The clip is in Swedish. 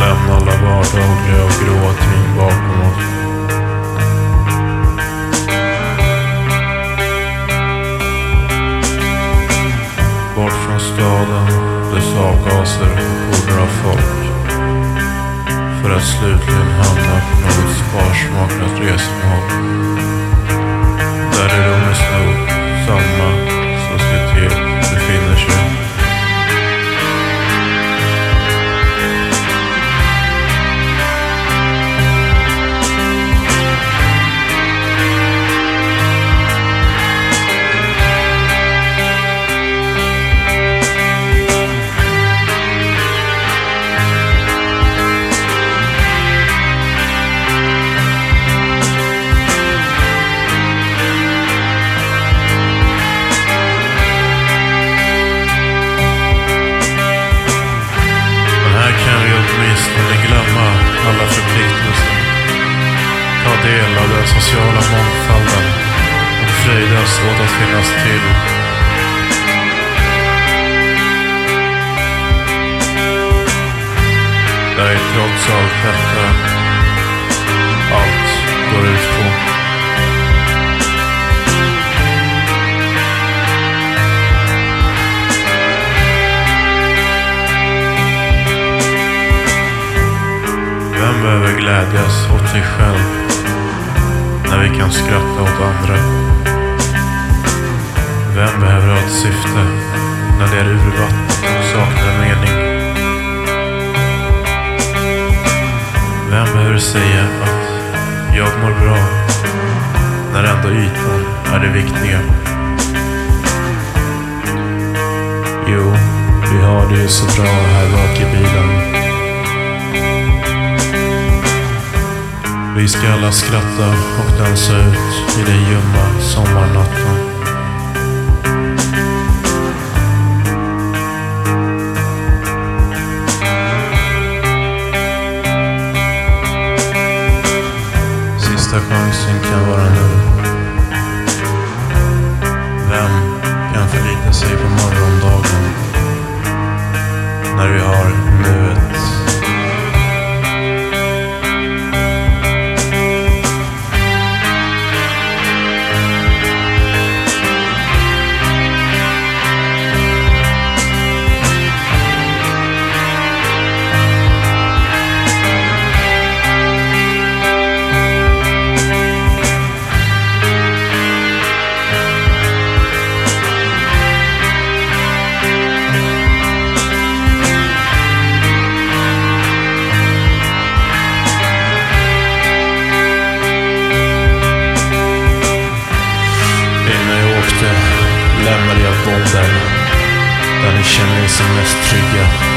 Lämna alla vardagliga och gråa ting bakom oss. Bort från staden, dess avgaser och horder av folk. För att slutligen hamna på något sparsmakat resmål. Alla förpliktelser. Ta del av den sociala mångfalden och fröjdas åt att finnas till. Det är trots allt detta allt behöver glädjas åt sig själv när vi kan skratta åt andra? Vem behöver ha ett syfte när det är urvattnat och saknar mening? Vem behöver säga att jag mår bra när ändå ytan är det viktiga? Jo, vi har det ju så bra här bak i bilen. Vi ska alla skratta och dansa ut i den ljumma sommarnatten. ute lämnar jag bomben där ni känner er som mest trygga.